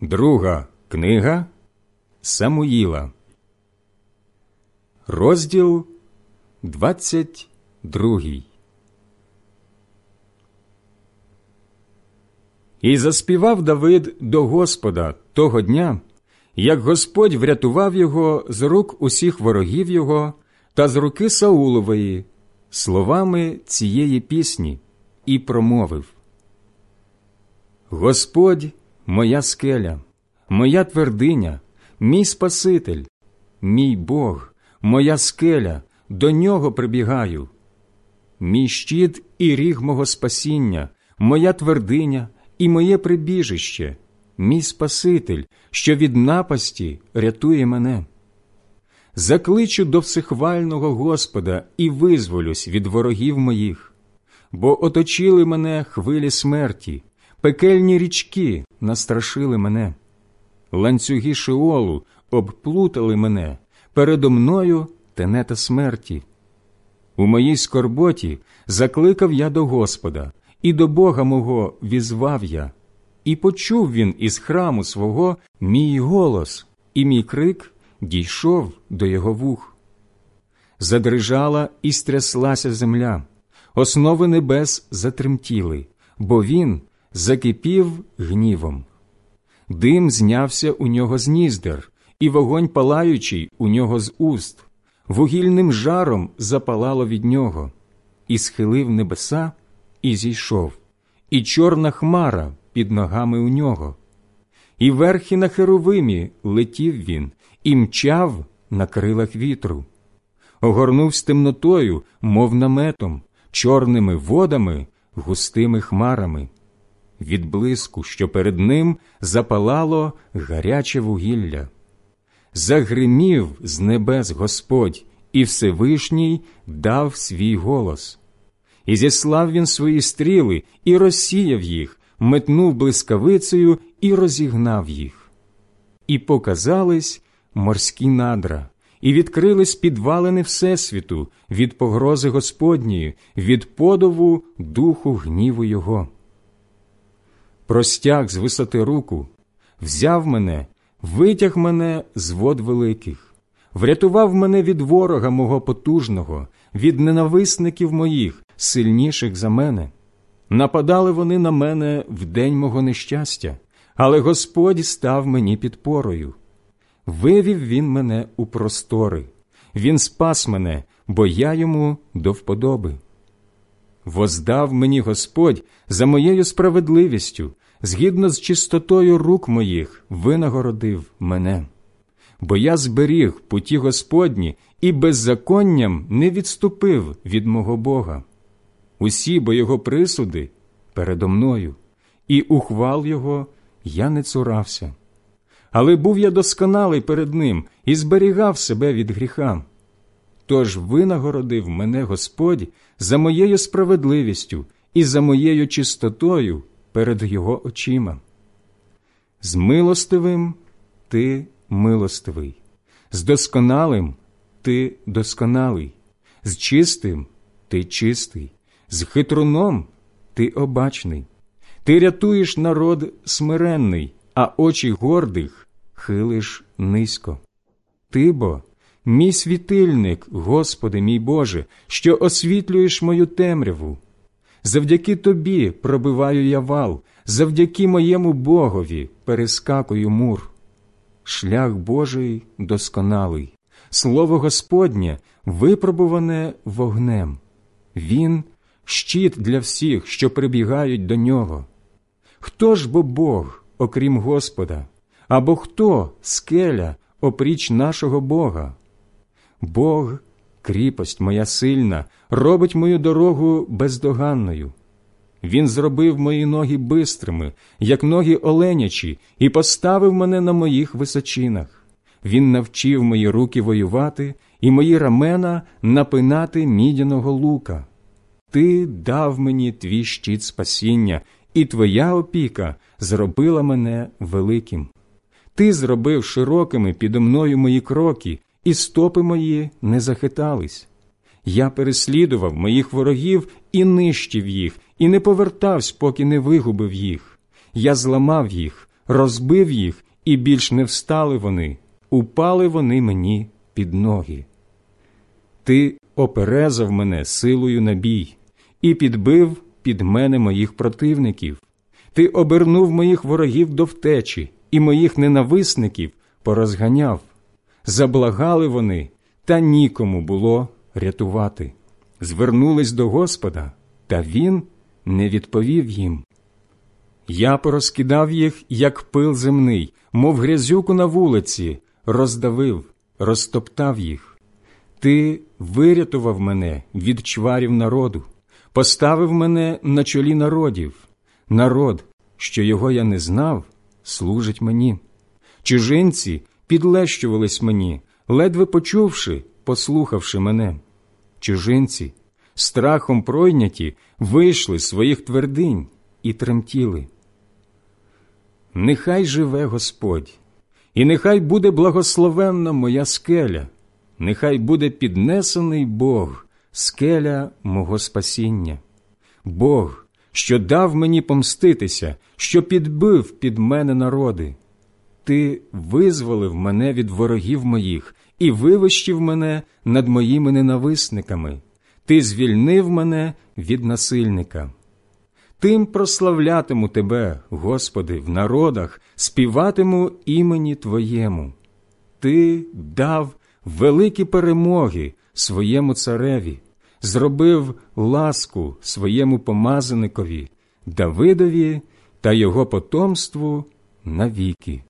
Друга книга Самуїла, розділ 22 І заспівав Давид до Господа того дня, як Господь врятував його з рук усіх ворогів його та з руки Саулової, словами цієї пісні, і промовив. Господь моя скеля, моя твердиня, мій Спаситель, мій Бог, моя скеля, до нього прибігаю, мій щит і ріг мого спасіння, моя твердиня і моє прибіжище, мій Спаситель, що від напасті рятує мене. Закличу до всехвального Господа і визволюсь від ворогів моїх, бо оточили мене хвилі смерті, пекельні річки настрашили мене, ланцюги Шиолу обплутали мене, передо мною тенета смерті. У моїй скорботі закликав я до Господа, і до Бога мого візвав я, і почув він із храму свого мій голос, і мій крик дійшов до його вух. Задрижала і стряслася земля, основи небес затремтіли, бо він закипів гнівом. Дим знявся у нього з ніздер, і вогонь палаючий у нього з уст, вугільним жаром запалало від нього, і схилив небеса, і зійшов, і чорна хмара під ногами у нього. І верхи на херовимі летів він, і мчав на крилах вітру, огорнув темнотою, мов наметом, чорними водами, густими хмарами від блиску, що перед ним запалало гаряче вугілля. Загримів з небес Господь, і Всевишній дав свій голос. І зіслав він свої стріли, і розсіяв їх, метнув блискавицею і розігнав їх. І показались морські надра, і відкрились підвалини Всесвіту від погрози Господньої, від подову духу гніву Його простяг з висоти руку, взяв мене, витяг мене з вод великих, врятував мене від ворога мого потужного, від ненависників моїх, сильніших за мене. Нападали вони на мене в день мого нещастя, але Господь став мені підпорою. Вивів він мене у простори, він спас мене, бо я йому до вподоби. Воздав мені Господь за моєю справедливістю, згідно з чистотою рук моїх, винагородив мене. Бо я зберіг путі Господні і беззаконням не відступив від мого Бога. Усі бо його присуди передо мною, і ухвал його я не цурався. Але був я досконалий перед ним і зберігав себе від гріха. Тож винагородив мене Господь за моєю справедливістю і за моєю чистотою перед Його очима. З милостивим ти милостивий, з досконалим ти досконалий, з чистим ти чистий, з хитруном ти обачний. Ти рятуєш народ смиренний, а очі гордих хилиш низько. Ти бо мій світильник, Господи мій Боже, що освітлюєш мою темряву. Завдяки тобі пробиваю я вал, завдяки моєму Богові перескакую мур. Шлях Божий досконалий, слово Господнє випробуване вогнем. Він щит для всіх, що прибігають до нього. Хто ж бо Бог, окрім Господа, або хто скеля опріч нашого Бога? Бог, кріпость моя сильна, робить мою дорогу бездоганною. Він зробив мої ноги бистрими, як ноги оленячі, і поставив мене на моїх височинах. Він навчив мої руки воювати і мої рамена напинати мідяного лука. Ти дав мені твій щит спасіння, і твоя опіка зробила мене великим. Ти зробив широкими підо мною мої кроки, і стопи мої не захитались. Я переслідував моїх ворогів і нищив їх, і не повертався, поки не вигубив їх. Я зламав їх, розбив їх, і більш не встали вони, упали вони мені під ноги. Ти оперезав мене силою на бій і підбив під мене моїх противників. Ти обернув моїх ворогів до втечі, і моїх ненависників порозганяв. Заблагали вони, та нікому було рятувати. Звернулись до Господа, та Він не відповів їм. Я порозкидав їх, як пил земний, мов грязюку на вулиці, роздавив, розтоптав їх. Ти вирятував мене від чварів народу, поставив мене на чолі народів. Народ, що його я не знав, служить мені. Чужинці підлещувались мені, ледве почувши, послухавши мене. Чужинці, страхом пройняті, вийшли з своїх твердинь і тремтіли. Нехай живе Господь, і нехай буде благословенна моя скеля, нехай буде піднесений Бог, скеля мого спасіння, Бог, що дав мені помститися, що підбив під мене народи. Ти визволив мене від ворогів моїх і вивищив мене над моїми ненависниками. Ти звільнив мене від насильника. Тим прославлятиму Тебе, Господи, в народах, співатиму імені Твоєму. Ти дав великі перемоги своєму цареві, зробив ласку своєму помазаникові, Давидові та його потомству навіки.